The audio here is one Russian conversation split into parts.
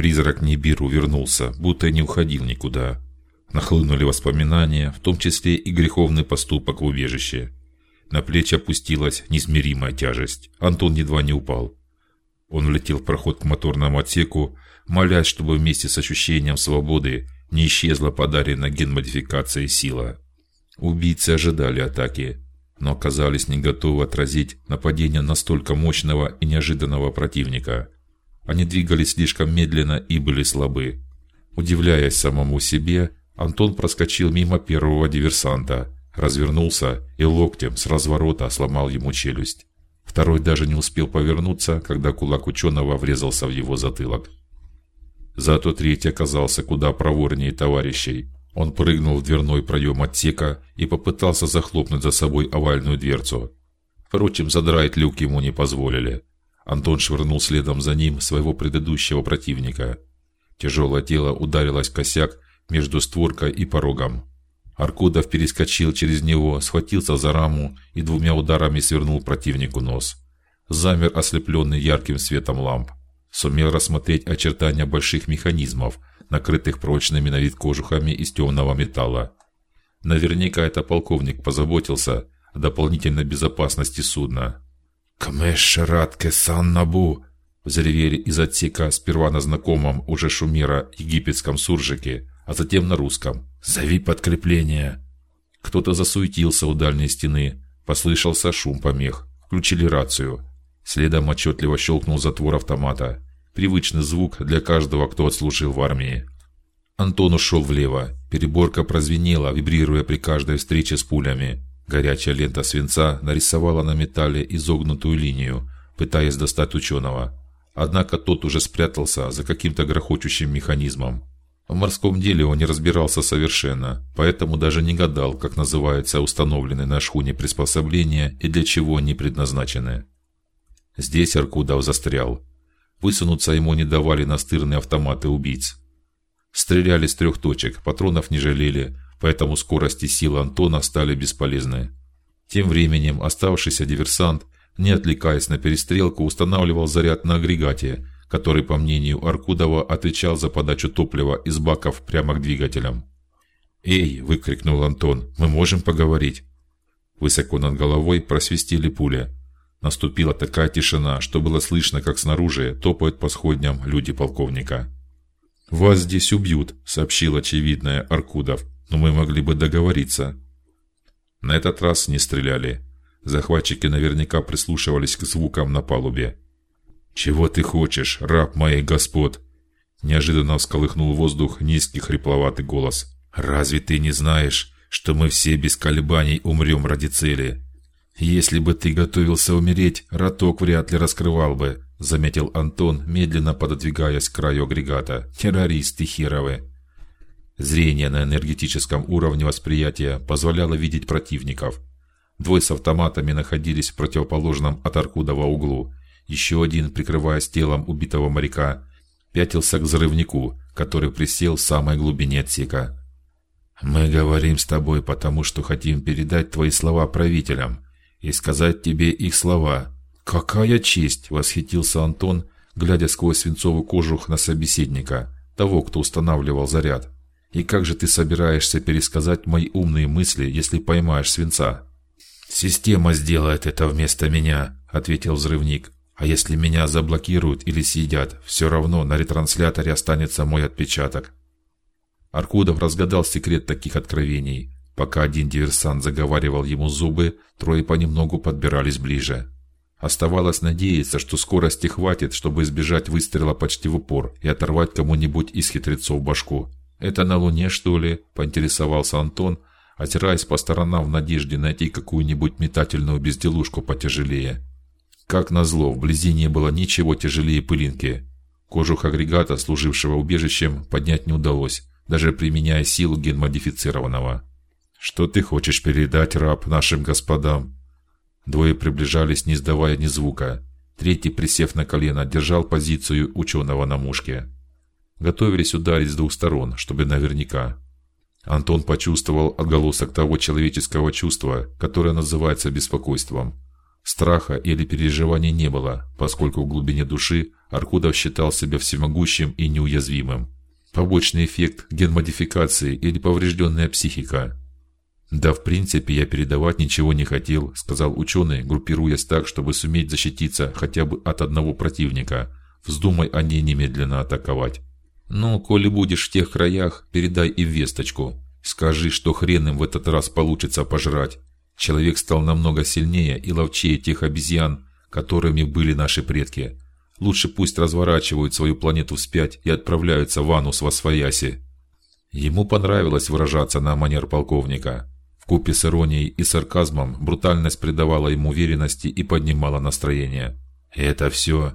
Призрак Нибиру вернулся, будто не уходил никуда. Нахлынули воспоминания, в том числе и греховный поступок в убежище. На плечи опустилась неизмеримая тяжесть. Антон едва не упал. Он влетел в проход к моторному отсеку, молясь, чтобы вместе с ощущением свободы не исчезла подаренная генмодификацией сила. Убийцы ожидали атаки, но оказались не готовы отразить нападение настолько мощного и неожиданного противника. Они двигались слишком медленно и были слабы. Удивляясь самому себе, Антон проскочил мимо первого диверсанта, развернулся и локтем с разворота сломал ему челюсть. Второй даже не успел повернуться, когда кулак ученого врезался в его затылок. Зато третий оказался куда проворнее товарищей. Он прыгнул в дверной проем отсека и попытался захлопнуть за собой овальную дверцу. Впрочем, задрать люк ему не позволили. Антон швырнул следом за ним своего предыдущего противника. Тяжелое тело ударилось косяк между створкой и порогом. Аркудов перескочил через него, схватился за раму и двумя ударами свернул противнику нос. Замер ослепленный ярким светом ламп. Сумел рассмотреть очертания больших механизмов, накрытых прочными на вид кожухами из темного металла. Наверняка это полковник позаботился о дополнительной безопасности судна. Кмешратке саннабу, взревели из отсека сперва на знакомом уже шумера египетском суржике, а затем на русском. Зови подкрепление. Кто-то засуетился у дальней стены, послышался шум помех. Включили рацию. Следом отчетливо щелкнул затвор автомата. Привычный звук для каждого, кто отслужил в армии. Антон ушел влево. Переборка прозвенела, вибрируя при каждой встрече с пулями. Горячая лента свинца нарисовала на металле изогнутую линию, пытаясь достать ученого. Однако тот уже спрятался за каким-то грохочущим механизмом. В морском деле он не разбирался совершенно, поэтому даже не гадал, как называются установленные на шхуне приспособления и для чего они предназначены. Здесь Аркудов застрял. Высунуться ему не давали настырные автоматы убийц. Стреляли с трех точек, патронов не жалели, поэтому скорость и сила Антона стали бесполезны. Тем временем оставшийся диверсант, не отвлекаясь на перестрелку, устанавливал заряд на агрегате, который, по мнению Аркудова, отвечал за подачу топлива из баков прямо к двигателям. "Эй!" выкрикнул Антон. "Мы можем поговорить?" Высоко над головой просвистели пули. Наступила такая тишина, что было слышно, как снаружи топают по сходням люди полковника. Вас здесь убьют, сообщил очевидное Аркудов. Но мы могли бы договориться. На этот раз не стреляли. Захватчики наверняка прислушивались к звукам на палубе. Чего ты хочешь, раб моих господ? Неожиданно всколыхнул воздух низкий хрипловатый голос. Разве ты не знаешь, что мы все без колебаний умрем ради цели? Если бы ты готовился умереть, роток вряд ли раскрывал бы, заметил Антон, медленно пододвигаясь к краю агрегата. Террористы херовы. Зрение на энергетическом уровне восприятия позволяло видеть противников. Двое с автоматами находились в противоположном от Аркудова углу. Еще один, прикрываясь телом убитого моряка, пятился к взрывнику, который присел в самой глубине отсека. Мы говорим с тобой, потому что хотим передать твои слова правителям и сказать тебе их слова. Какая честь, восхитился Антон, глядя сквозь свинцовый кожух на собеседника, того, кто устанавливал заряд. И как же ты собираешься пересказать мои умные мысли, если поймаешь свинца? Система сделает это вместо меня, ответил взрывник. А если меня заблокируют или съедят, все равно на ретрансляторе останется мой отпечаток. Аркудов разгадал секрет таких откровений. Пока один диверсант заговаривал ему зубы, трое понемногу подбирались ближе. Оставалось надеяться, что скорости хватит, чтобы избежать выстрела почти в упор и оторвать кому-нибудь из хитрецов башку. Это на Луне, что ли? поинтересовался Антон, озираясь по сторонам в надежде найти какую-нибудь метательную безделушку потяжелее. Как назло, вблизи не было ничего тяжелее пылинки. Кожух агрегата, служившего убежищем, поднять не удалось, даже применяя силу генмодифицированного. Что ты хочешь передать, раб, нашим господам? Двое приближались, не издавая ни звука. Третий, присев на колено, держал позицию ученого на мушке. Готовились ударить с двух сторон, чтобы наверняка. Антон почувствовал отголосок того человеческого чувства, которое называется беспокойством. Страха или переживаний не было, поскольку в глубине души Аркудов считал себя всемогущим и неуязвимым. Побочный эффект генмодификации или поврежденная психика. Да, в принципе, я передавать ничего не хотел, сказал ученый, группируясь так, чтобы суметь защититься хотя бы от одного противника. Вздумай они немедленно атаковать. Ну, коли будешь в тех краях, передай и весточку. Скажи, что хрен им в этот раз получится пожрать. Человек стал намного сильнее и ловчее тех обезьян, которыми были наши предки. Лучше пусть разворачивают свою планету вспять и отправляются в Анус во свояси. Ему понравилось выражаться на манер полковника. В купе с иронией и сарказмом брутальность придавала ему уверенности и поднимала настроение. Это все.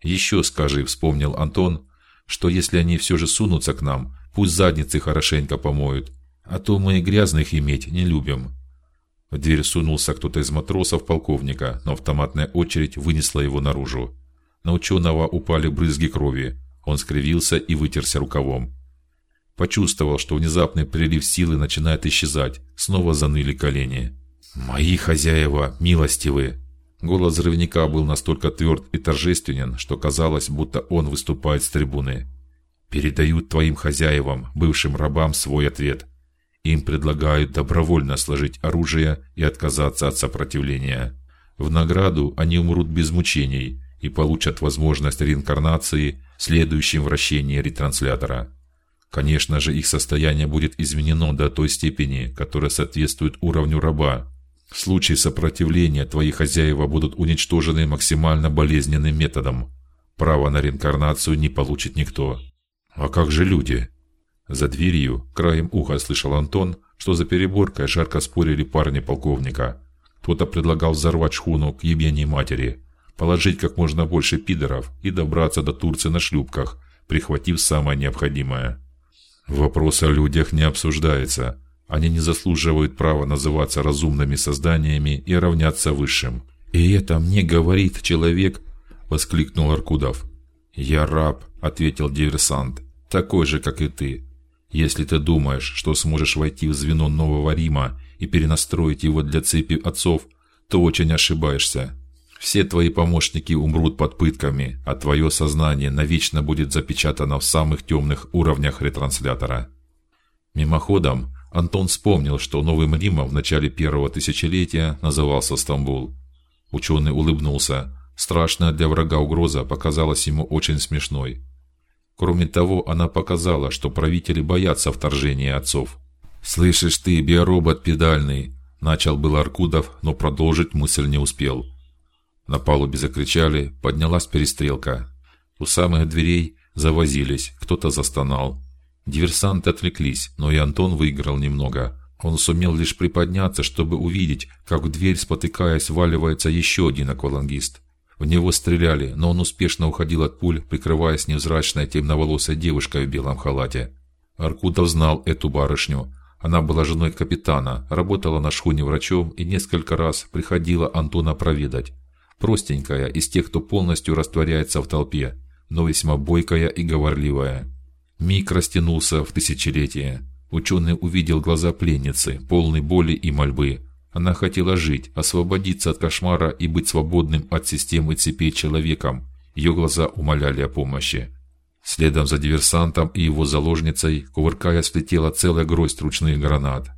Еще скажи, вспомнил Антон, что если они все же сунутся к нам, пусть задницы хорошенько помоют, а то мы и грязных иметь не любим. В дверь сунулся кто-то из матросов полковника, но автоматная очередь вынесла его наружу. На ученого упали брызги крови. Он скривился и вытерся рукавом. Почувствовал, что внезапный прилив силы начинает исчезать. Снова заныли колени. Мои хозяева милостивы. Голос взрывника был настолько тверд и торжественен, что казалось, будто он выступает с трибуны. Передают твоим хозяевам, бывшим рабам, свой ответ. Им предлагают добровольно сложить оружие и отказаться от сопротивления. В награду они умрут без мучений и получат возможность реинкарнации в следующем вращении ретранслятора. Конечно же, их состояние будет изменено до той степени, которая соответствует уровню раба. В случае сопротивления твои хозяева будут уничтожены максимально болезненным методом. Право на реинкарнацию не получит никто. А как же люди? За дверью краем уха слышал Антон, что за переборкой жарко спорили парни полковника. Кто-то предлагал взорвать шхуну к ебеней матери, положить как можно больше пидоров и добраться до Турции на шлюпках, прихватив самое необходимое. Вопрос о людях не обсуждается. Они не заслуживают права называться разумными созданиями и равняться высшим. И это мне говорит человек, воскликнул Аркудов. Я раб, ответил диверсант, такой же, как и ты. Если ты думаешь, что сможешь войти в звено нового Рима и перенастроить его для цепи отцов, то очень ошибаешься. Все твои помощники умрут под пытками, а твое сознание навечно будет запечатано в самых темных уровнях ретранслятора. Мимоходом Антон вспомнил, что новым Римом в начале первого тысячелетия назывался Стамбул. Ученый улыбнулся. Страшная для врага угроза показалась ему очень смешной. Кроме того, она показала, что правители боятся вторжения отцов. Слышишь ты, биоробот педальный, начал был Аркудов, но продолжить мысль не успел. На палубе закричали, поднялась перестрелка. У самых дверей завозились, кто-то застонал. Диверсанты отвлеклись, но и Антон выиграл немного. Он сумел лишь приподняться, чтобы увидеть, как в дверь, спотыкаясь, валивается еще один аквалангист. В него стреляли, но он успешно уходил от пуль, прикрываясь невзрачной темноволосой девушкой в белом халате. Аркутов знал эту барышню. Она была женой капитана, работала на шхуне врачом и несколько раз приходила Антона проведать. Простенькая, из тех, кто полностью растворяется в толпе, но весьма бойкая и говорливая. Миг растянулся в тысячелетие. Ученый увидел глаза пленницы, полные боли и мольбы. Она хотела жить, освободиться от кошмара и быть свободным от системы цепей человеком. Ее глаза умоляли о помощи. Следом за диверсантом и его заложницей, кувыркаясь, летела целая гроздь ручных гранат.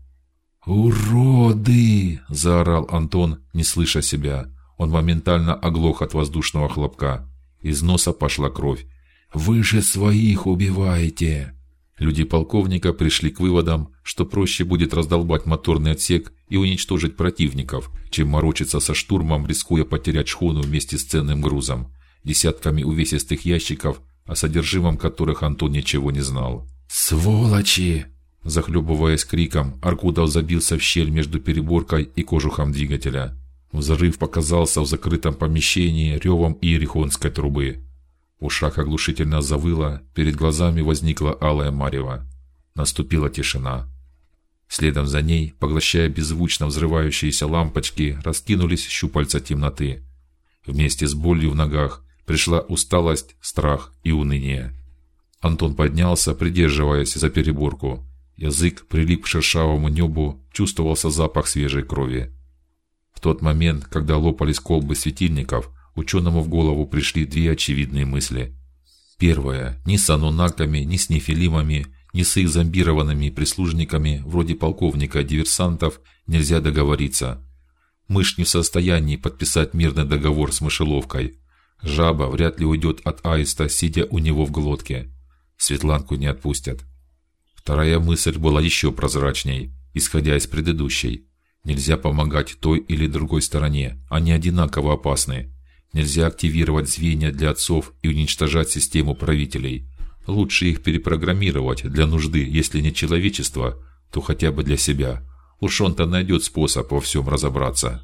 «Уроды!» – заорал Антон, не слыша себя. Он моментально оглох от воздушного хлопка. Из носа пошла кровь. «Вы же своих убиваете!» Люди полковника пришли к выводам, что проще будет раздолбать моторный отсек и уничтожить противников, чем морочиться со штурмом, рискуя потерять шхуну вместе с ценным грузом, десятками увесистых ящиков, о содержимом которых Антон ничего не знал. Сволочи! Захлебываясь криком, Аркудов забился в щель между переборкой и кожухом двигателя. Взрыв показался в закрытом помещении ревом иерихонской трубы. Ушах оглушительно завыло, перед глазами возникла алая марево. Наступила тишина. Следом за ней, поглощая беззвучно взрывающиеся лампочки, раскинулись щупальца темноты. Вместе с болью в ногах пришла усталость, страх и уныние. Антон поднялся, придерживаясь за переборку. Язык прилип к шершавому небу, чувствовался запах свежей крови. В тот момент, когда лопались колбы светильников, ученому в голову пришли две очевидные мысли. Первое: ни с анунаками, ни с нефилимами, ни с их зомбированными прислужниками вроде полковника диверсантов нельзя договориться. Мышь не в состоянии подписать мирный договор с мышеловкой. Жаба вряд ли уйдет от аиста, сидя у него в глотке. Светланку не отпустят. Вторая мысль была еще прозрачней, исходя из предыдущей. Нельзя помогать той или другой стороне, они одинаково опасны. Нельзя активировать звенья для отцов и уничтожать систему правителей. Лучше их перепрограммировать для нужды, если не человечества, то хотя бы для себя. Уж он-то найдет способ во всем разобраться.